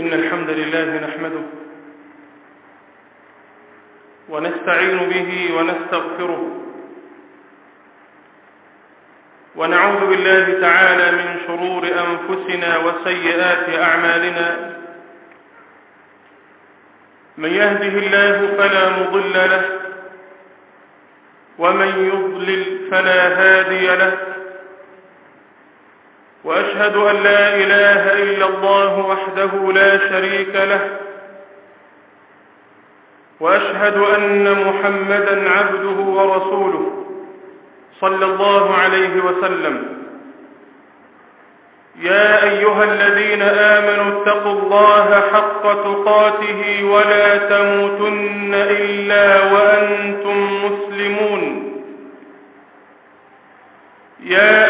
إن الحمد لله نحمده ونستعين به ونستغفره ونعوذ بالله تعالى من شرور أنفسنا وسيئات أعمالنا من يهده الله فلا مضل له ومن يضلل فلا هادي له وأشهد أن لا إله إلا الله وحده لا شريك له وأشهد أن محمدا عبده ورسوله صلى الله عليه وسلم. يا أيها الذين آمنوا اتقوا الله حق تقاته ولا تموتن إلا وأنتم مسلمون. يا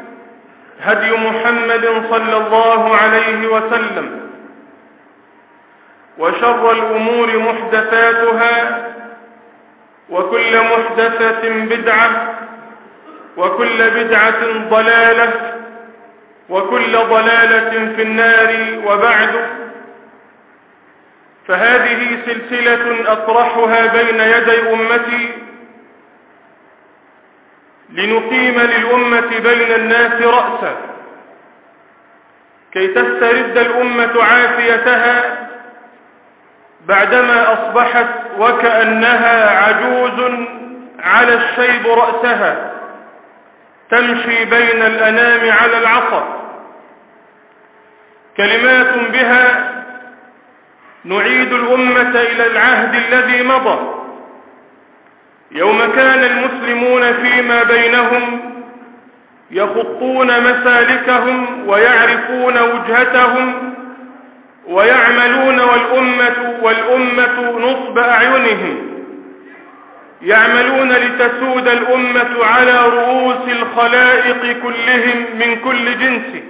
هدي محمد صلى الله عليه وسلم. وشر الأمور محدثاتها وكل محدثة بدعة وكل بدعة ضلالة وكل ضلالة في النار وبعد. فهذه سلسلة أطرحها بين يدي أمتي لنقيم للأمة بين الناس رأسا. كي تسترد الأمة عافيتها بعدما أصبحت وكأنها عجوز على الشيب رأسها. تمشي بين الأنام على العصا. كلمات بها نعيد الأمة إلى العهد الذي مضى. يوم كان المسلمون فيما بينهم يخطون مسالكهم ويعرفون وجهتهم ويعملون والأمة, والأمة نصب أعينهم يعملون لتسود الأمة على رؤوس الخلائق كلهم من كل جنس.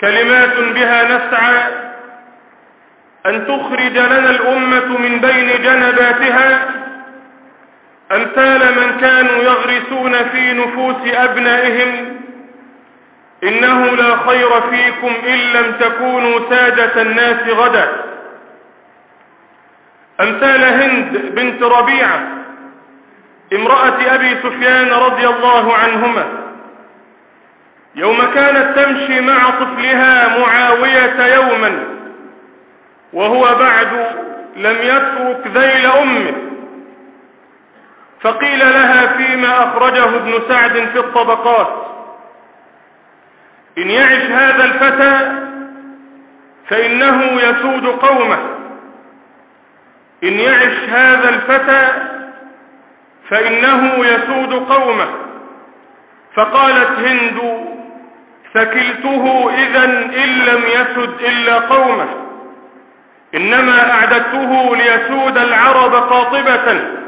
كلمات بها نسعى أن تخرج لنا الأمة من بين جنباتها أمثال من كانوا يغرسون في نفوس أبنائهم إنه لا خير فيكم إن لم تكونوا سادة الناس غدا. أمثال هند بنت ربيعة امرأة أبي سفيان رضي الله عنهما يوم كانت تمشي مع طفلها معاوية يوما وهو بعد لم يترك ذيل أمه. فقيل لها فيما أخرجه ابن سعد في الطبقات. إن يعش هذا الفتى فإنه يسود قومه. إن يعش هذا الفتى فإنه يسود قومه. فقالت هند فكلته إذا إن لم يسد إلا قومه. إنما أعددته ليسود العرب قاطبة.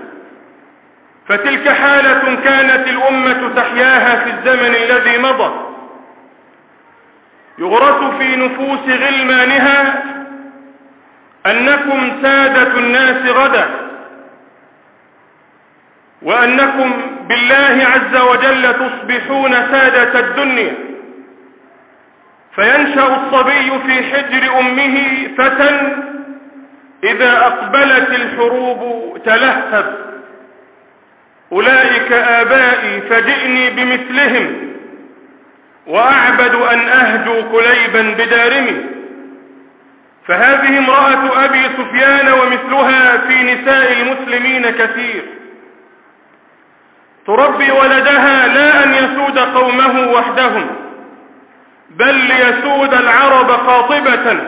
فتلك حالة كانت الأمة تحياها في الزمن الذي مضى. يغرس في نفوس غلمانها أنكم سادة الناس غدا وأنكم بالله عز وجل تصبحون سادة الدنيا. فينشأ الصبي في حجر أمه فتى إذا أقبلت الحروب تلهب. أولئك آبائي فجئني بمثلهم وأعبد أن أهجو قليبا بدارمي. فهذه امرأة أبي سفيان ومثلها في نساء المسلمين كثير. تربي ولدها لا أن يسود قومه وحدهم بل ليسود العرب قاطبة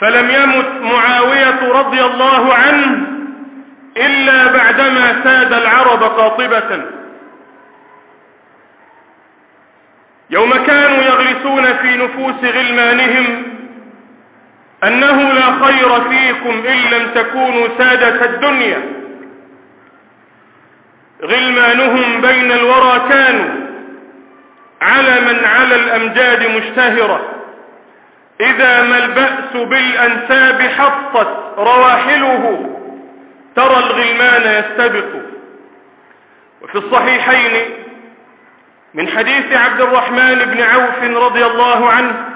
فلم يمت معاوية رضي الله عنه إلا بعدما ساد العرب قاطبة. يوم كانوا يغرسون في نفوس غلمانهم أنه لا خير فيكم إن لم تكونوا سادة الدنيا. غلمانهم بين الورى كانوا علما على الأمجاد مشتهرة. إذا ما البأس بالأنساب حطت رواحله ترى الغلمان يستبق. وفي الصحيحين من حديث عبد الرحمن بن عوف رضي الله عنه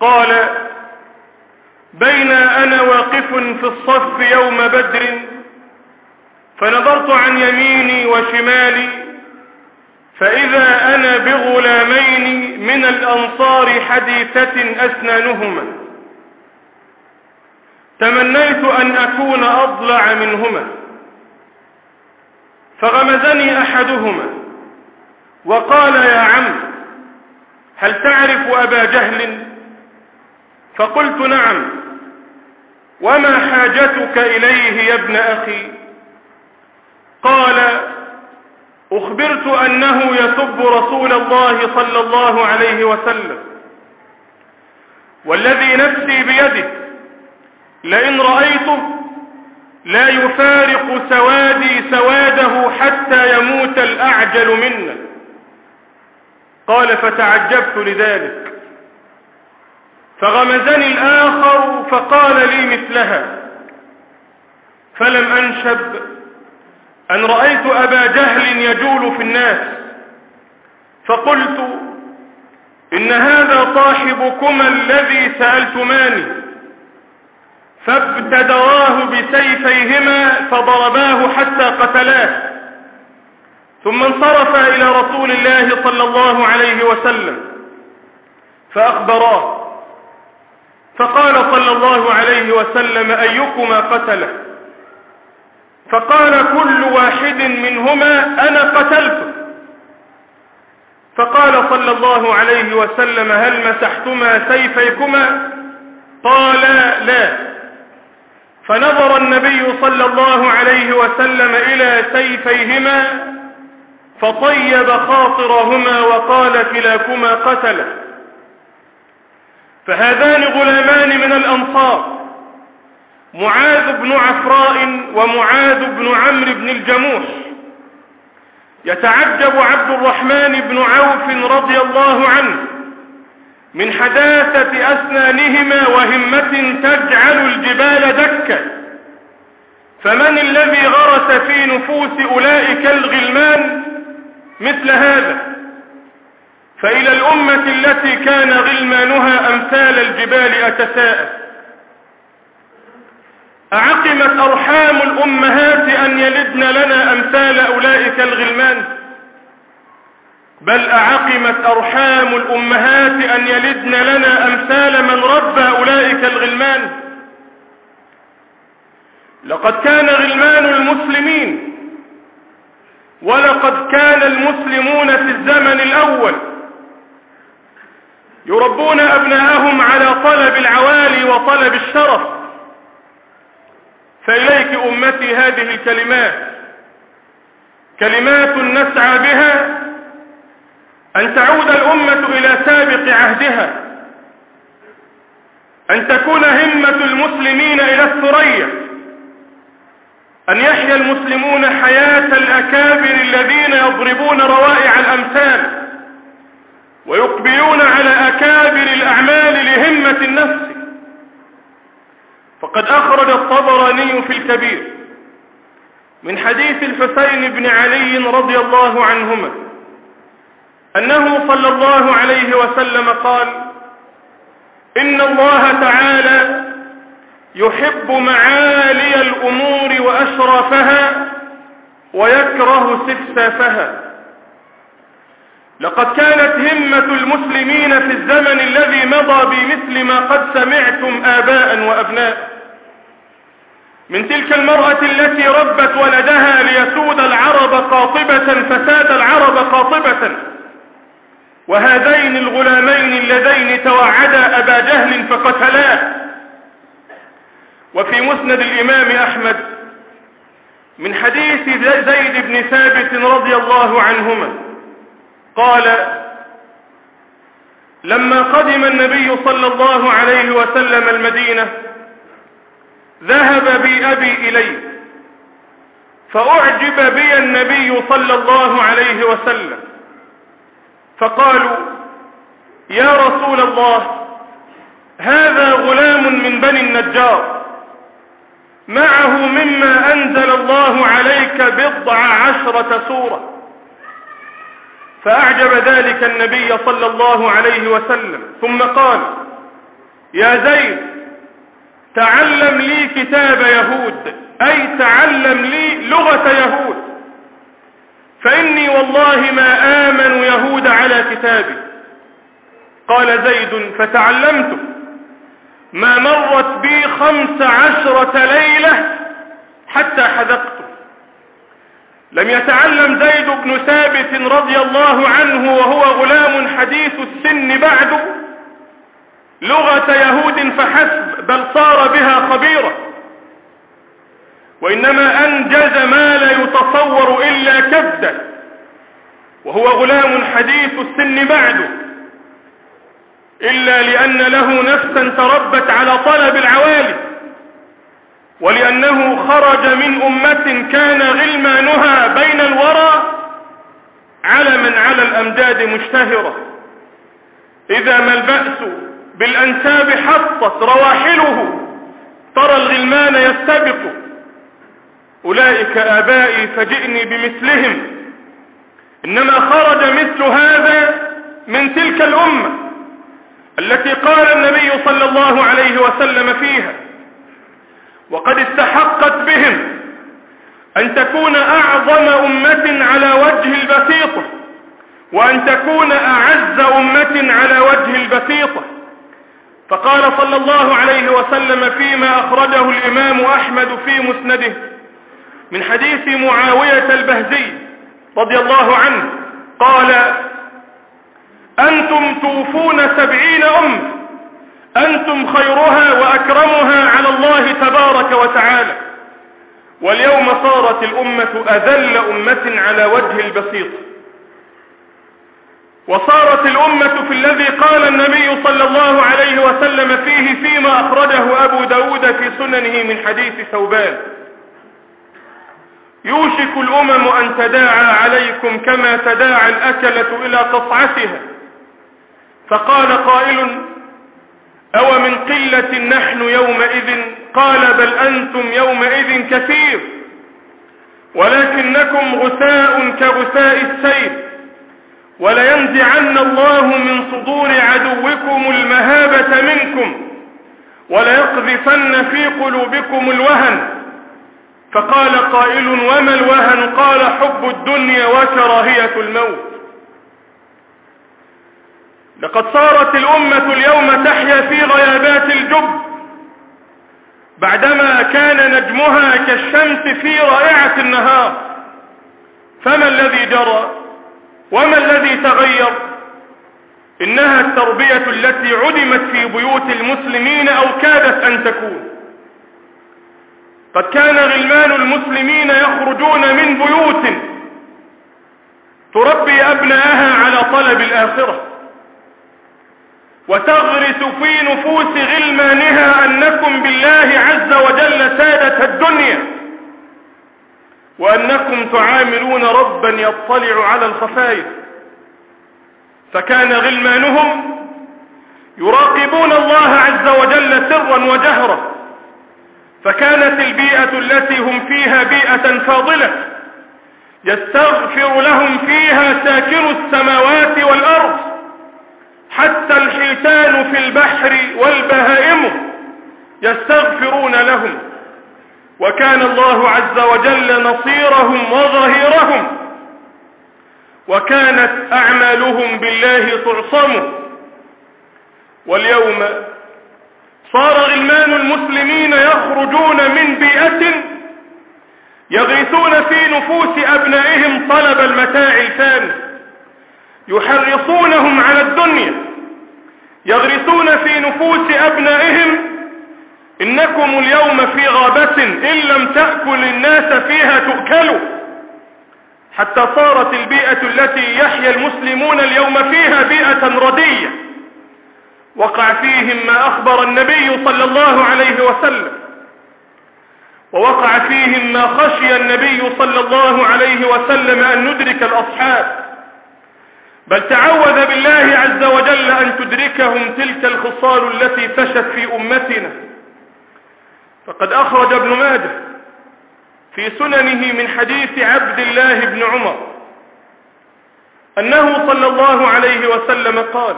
قال بين أنا واقف في الصف يوم بدر فنظرت عن يميني وشمالي فإذا أنا بغلامين من الأنصار حديثة أسنانهما. تمنيت أن أكون أضلع منهما. فغمزني أحدهما وقال يا عم هل تعرف أبا جهل؟ فقلت نعم. وما حاجتك إليه يا ابن أخي؟ قال أخبرت أنه يسب رسول الله صلى الله عليه وسلم والذي نفسي بيده لئن رأيته لا يفارق سوادي سواده حتى يموت الأعجل منا قال فتعجبت لذلك. فغمزني الآخر فقال لي مثلها. فلم أنشب أن رأيت أبا جهل يجول في الناس. فقلت إن هذا صاحبكما الذي سألتماني. فابتدراه بسيفيهما فضرباه حتى قتلاه. ثم انصرف إلى رسول الله صلى الله عليه وسلم فأخبراه. فقال صلى الله عليه وسلم أيكما قتله؟ فقال كل واحد منهما أنا قتلته. فقال صلى الله عليه وسلم هل مسحتما سيفيكما؟ قالا لا. فنظر النبي صلى الله عليه وسلم إلى سيفيهما فطيب خاطرهما وقال كلاكما قتله. فهذان غلامان من الأنصار معاذ بن عفراء ومعاذ بن عمرو بن الجموح. يتعجب عبد الرحمن بن عوف رضي الله عنه من حداثة أسنانهما وهمة تجعل الجبال دكا. فمن الذي غرس في نفوس أولئك الغلمان مثل هذا؟ فإلى الأمة التي كان غلمانها أمثال الجبال أتساءل. أعقمت أرحام الأمهات أن يلدن لنا أمثال أولئك الغلمان؟ بل أعقمت أرحام الأمهات أن يلدن لنا أمثال من ربى أولئك الغلمان. لقد كان غلمان المسلمين ولقد كان المسلمون في الزمن الأول يربون أبناءهم على طلب العوالي وطلب الشرف. فإليك أمتي هذه الكلمات. كلمات نسعى بها أن تعود الأمة إلى سابق عهدها. أن تكون همة المسلمين إلى الثريا. أن يحيا المسلمون حياة الأكابر الذين يضربون روائع الأمثال. ويقبلون على أكابر الأعمال لهمة النفس. فقد أخرج الطبراني في الكبير من حديث الحسين بن علي رضي الله عنهما. أنه صلى الله عليه وسلم قال إن الله تعالى يحب معالي الأمور وأشرافها ويكره سفسافها. لقد كانت همة المسلمين في الزمن الذي مضى بمثل ما قد سمعتم آباء وأبناء. من تلك المرأة التي ربت ولدها ليسود العرب قاطبة فساد العرب قاطبة. وهذين الغلامين اللذين توعدا أبا جهل فقتلاه وفي مسند الإمام أحمد من حديث زيد بن ثابت رضي الله عنهما قال لما قدم النبي صلى الله عليه وسلم المدينة ذهب بي أبي إليه فأعجب بي النبي صلى الله عليه وسلم. فقالوا يا رسول الله هذا غلام من بني النجار. معه مما أنزل الله عليك بضع عشرة سورة. فأعجب ذلك النبي صلى الله عليه وسلم ثم قال يا زيد تعلم لي كتاب يهود أي تعلم لي لغة يهود. فإني والله ما آمن يهود على كتابي. قال زيد فتعلمت ما مرت بي خمس عشرة ليلة حتى حذقت. لم يتعلم زيد بن ثابت رضي الله عنه وهو غلام حديث السن بعد لغة يهود فحسب بل صار بها خبيرا وإنما أنجز ما لا يتصور إلا كبدا وهو غلام حديث السن بعد إلا لأن له نفسا تربت على طلب العوالي ولأنه خرج من أمة كان غلمانها بين الورى علما على الأمجاد مشتهرة. إذا ما البأس بالأنساب حطت رواحله ترى الغلمان يستبق أولئك آبائي فجئني بمثلهم. إنما خرج مثل هذا من تلك الأمة التي قال النبي صلى الله عليه وسلم فيها. وقد استحقت بهم أن تكون أعظم أمة على وجه البسيطة وأن تكون أعز أمة على وجه البسيطة فقال صلى الله عليه وسلم فيما أخرجه الإمام أحمد في مسنده من حديث معاوية البهزي رضي الله عنه قال أنتم توفون سبعين أم أنتم خيرها وأكرمها على الله تبارك وتعالى. واليوم صارت الأمة أذل أمة على وجه البسيط. وصارت الأمة في الذي قال النبي صلى الله عليه وسلم فيه فيما أخرجه أبو داود في سننه من حديث ثوبان. يوشك الأمم أن تداعى عليكم كما تداعى الأكلة إلى قصعتها فقال قائل أو من قلة نحن يومئذ؟ قال بل أنتم يومئذ كثير ولكنكم غثاء كغثاء السيل ولينزعن الله من صدور عدوكم المهابة منكم وليقذفن في قلوبكم الوهن. فقال قائل وما الوهن؟ قال حب الدنيا وكراهية الموت. لقد صارت الأمة اليوم تحيا في غيابات الجب. بعدما كان نجمها كالشمس في رائعة النهار. فما الذي جرى؟ وما الذي تغير؟ إنها التربية التي عدمت في بيوت المسلمين أو كادت أن تكون. قد كان غلمان المسلمين يخرجون من بيوت تربي أبناءها على طلب الآخرة. وتغرس في نفوس غلمانها أنكم بالله عز وجل سادة الدنيا وأنكم تعاملون ربا يطلع على الخفايا. فكان غلمانهم يراقبون الله عز وجل سرا وجهرا. فكانت البيئة التي هم فيها بيئة فاضلة يستغفر لهم فيها ساكن السماوات والأرض حتى الحيتان في البحر والبهائم يستغفرون لهم. وكان الله عز وجل نصيرهم وظهيرهم وكانت أعمالهم بالله تعصم. واليوم صار غلمان المسلمين يخرجون من بيئة يغيثون في نفوس أبنائهم طلب المتاع الفاني. يحرصونهم على الدنيا. يغرسون في نفوس أبنائهم. إنكم اليوم في غابة إن لم تأكل الناس فيها تؤكلوا. حتى صارت البيئة التي يحيا المسلمون اليوم فيها بيئة ردية. وقع فيهم ما أخبر النبي صلى الله عليه وسلم. ووقع فيهم ما خشي النبي صلى الله عليه وسلم أن ندرك الأصحاب. بل تعوذ بالله عز وجل أن تدركهم تلك الخصال التي فشت في أمتنا. فقد أخرج ابن ماجه في سننه من حديث عبد الله بن عمر أنه صلى الله عليه وسلم قال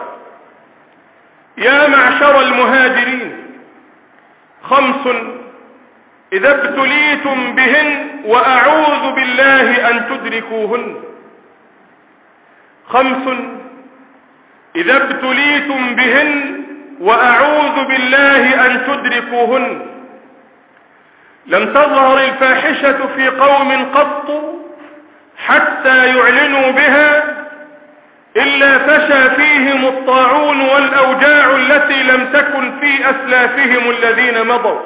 يا معشر المهاجرين خمس إذا ابتليتم بهن وأعوذ بالله أن تدركوهن. خمس إذا ابتليتم بهن وأعوذ بالله أن تدركوهن. لم تظهر الفاحشة في قوم قط حتى يعلنوا بها إلا فشى فيهم الطاعون والأوجاع التي لم تكن في أسلافهم الذين مضوا.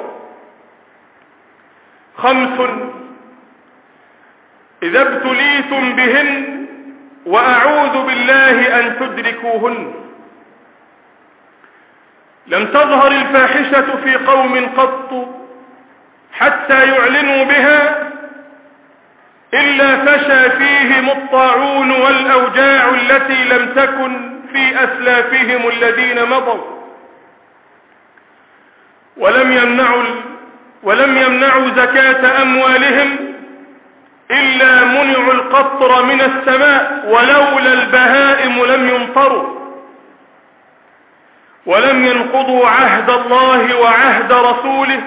خمس إذا ابتليتم بهن وأعوذ بالله أن تدركوهن. لم تظهر الفاحشة في قوم قط حتى يعلنوا بها إلا فشى فيهم الطاعون والأوجاع التي لم تكن في أسلافهم الذين مضوا. ولم يمنعوا ولم يمنعوا زكاة أموالهم إلا منعوا القطر من السماء ولولا البهائم لم يمطروا. ولم ينقضوا عهد الله وعهد رسوله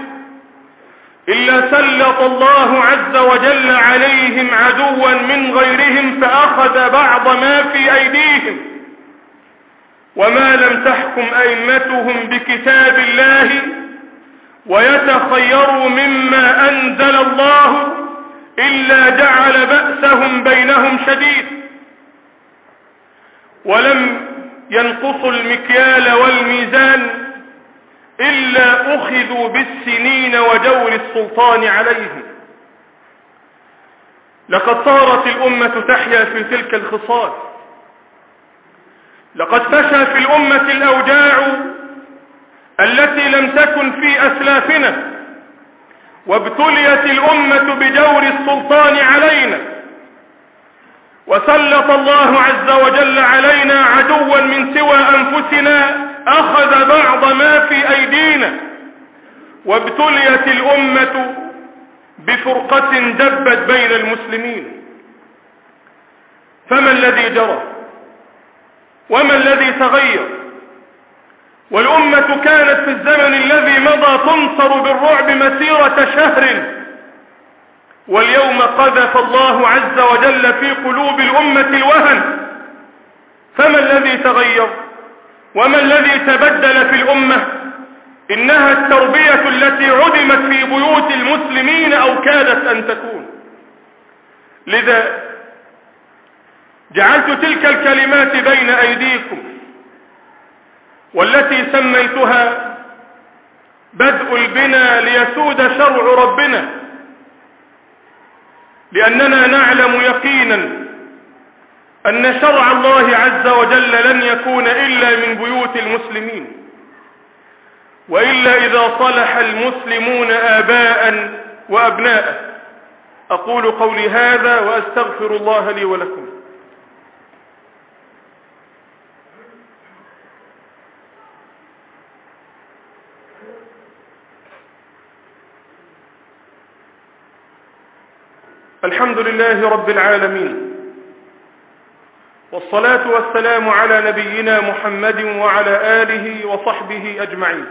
إلا سلط الله عز وجل عليهم عدوا من غيرهم فأخذ بعض ما في أيديهم. وما لم تحكم أئمتهم بكتاب الله ويتخيروا مما أنزل الله إلا جعل بأسهم بينهم شديد. ولم ينقصوا المكيال والميزان إلا أخذوا بالسنين وجور السلطان عليهم. لقد صارت الأمة تحيا في تلك الخصال. لقد فشى في الأمة الأوجاع التي لم تكن في أسلافنا وابتليت الأمة بجور السلطان علينا. وسلط الله عز وجل علينا عدوا من سوى أنفسنا أخذ بعض ما في أيدينا وابتليت الأمة بفرقة دبت بين المسلمين. فما الذي جرى؟ وما الذي تغير؟ والأمة كانت في الزمن الذي مضى تنصر بالرعب مسيرة شهر واليوم قذف الله عز وجل في قلوب الأمة الوهن. فما الذي تغير؟ وما الذي تبدل في الأمة؟ إنها التربية التي عدمت في بيوت المسلمين أو كادت أن تكون. لذا جعلت تلك الكلمات بين أيديكم والتي سميتها بدء البنا ليسود شرع ربنا لأننا نعلم يقينا أن شرع الله عز وجل لن يكون إلا من بيوت المسلمين وإلا إذا صلح المسلمون آباء وأبناء. أقول قولي هذا وأستغفر الله لي ولكم. الحمد لله رب العالمين. والصلاة والسلام على نبينا محمد وعلى آله وصحبه أجمعين.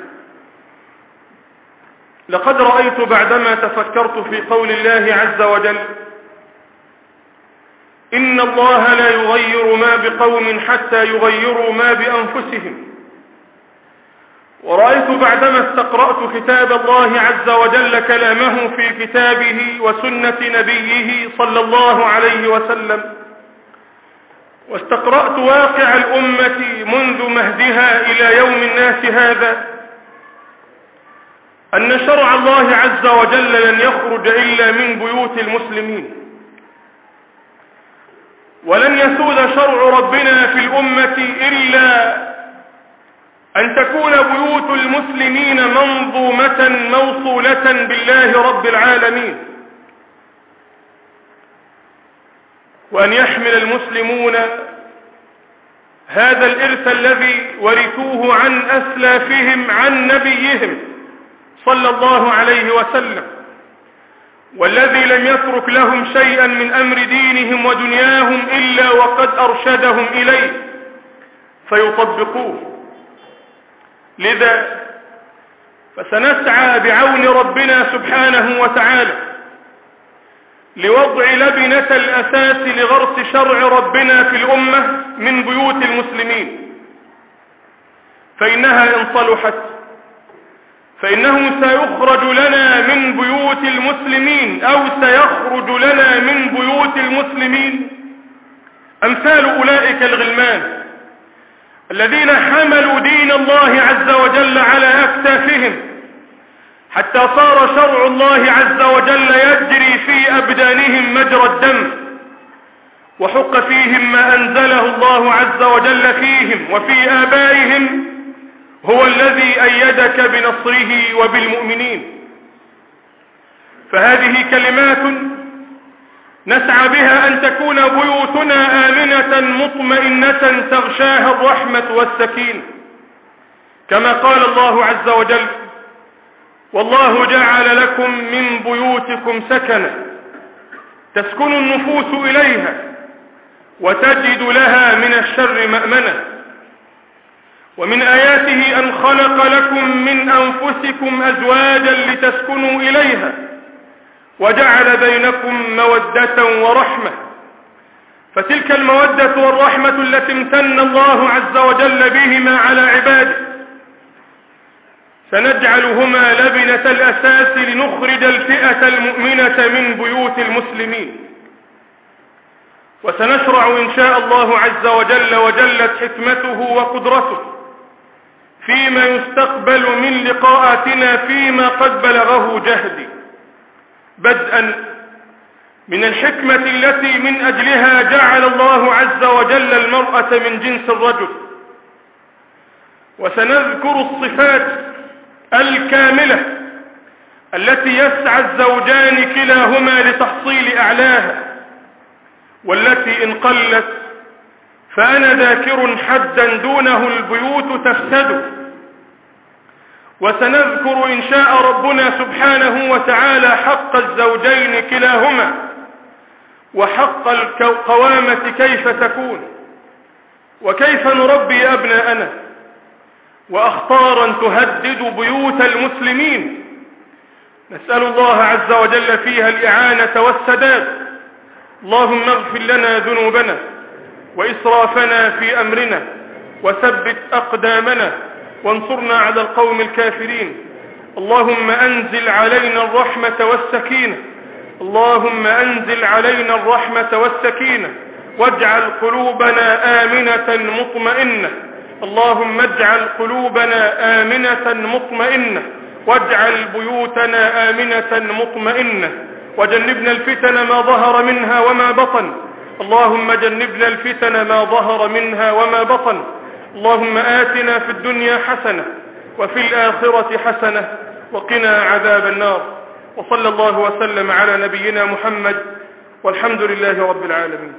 لقد رأيت بعدما تفكرت في قول الله عز وجل إن الله لا يغير ما بقوم حتى يغيروا ما بأنفسهم. ورأيت بعدما استقرأت كتاب الله عز وجل كلامه في كتابه وسنة نبيه صلى الله عليه وسلم واستقرأت واقع الأمة منذ مهدها إلى يوم الناس هذا أن شرع الله عز وجل لن يخرج إلا من بيوت المسلمين. ولن يسود شرع ربنا في الأمة إلا أن تكون بيوت المسلمين منظومة موصولة بالله رب العالمين. وأن يحمل المسلمون هذا الإرث الذي ورثوه عن أسلافهم عن نبيهم صلى الله عليه وسلم والذي لم يترك لهم شيئا من أمر دينهم ودنياهم إلا وقد أرشدهم إليه فيطبقوه. لذا فسنسعى بعون ربنا سبحانه وتعالى لوضع لبنة الأساس لغرس شرع ربنا في الأمة من بيوت المسلمين. فإنها إن صلحت فإنه سيخرج لنا من بيوت المسلمين أو سيخرج لنا من بيوت المسلمين. أمثال أولئك الغلمان الذين حملوا دين الله عز وجل على أكتافهم. حتى صار شرع الله عز وجل يجري في أبدانهم مجرى الدم وحق فيهم ما أنزله الله عز وجل فيهم وفي آبائهم هو الذي أيدك بنصره وبالمؤمنين. فهذه كلمات نسعى بها أن تكون بيوتنا آمنة مطمئنة تغشاها الرحمة والسكين كما قال الله عز وجل والله جعل لكم من بيوتكم سكنا تسكن النفوس إليها وتجد لها من الشر مأمنة ومن آياته أن خلق لكم من أنفسكم أزواجا لتسكنوا إليها وجعل بينكم مودة ورحمة فتلك المودة والرحمة التي امتن الله عز وجل بهما على عباده سنجعلهما لبنة الأساس لنخرج الفئة المؤمنة من بيوت المسلمين. وسنشرع إن شاء الله عز وجل وجلت حكمته وقدرته فيما يستقبل من لقاءاتنا فيما قد بلغه جهدي. بدءا من الحكمة التي من أجلها جعل الله عز وجل المرأة من جنس الرجل. وسنذكر الصفات الكاملة التي يسعى الزوجان كلاهما لتحصيل أعلاها والتي إن قلت فأنا ذاكر حدا دونه البيوت تفسد. وسنذكر إن شاء ربنا سبحانه وتعالى حق الزوجين كلاهما وحق القوامة كيف تكون وكيف نربي أبناءنا. وأخطارا تهدد بيوت المسلمين. نسأل الله عز وجل فيها الإعانة والسداد. اللهم اغفر لنا ذنوبنا وإسرافنا في أمرنا وثبت أقدامنا وانصرنا على القوم الكافرين. اللهم أنزل علينا الرحمة والسكينة. اللهم أنزل علينا الرحمة والسكينة. واجعل قلوبنا آمنة مطمئنة. اللهم اجعل قلوبنا آمنة مطمئنة واجعل بيوتنا آمنة مطمئنة. وجنبنا الفتن ما ظهر منها وما بطن. اللهم جنبنا الفتن ما ظهر منها وما بطن. اللهم آتنا في الدنيا حسنة وفي الآخرة حسنة وقنا عذاب النار. وصلى الله وسلم على نبينا محمد والحمد لله رب العالمين.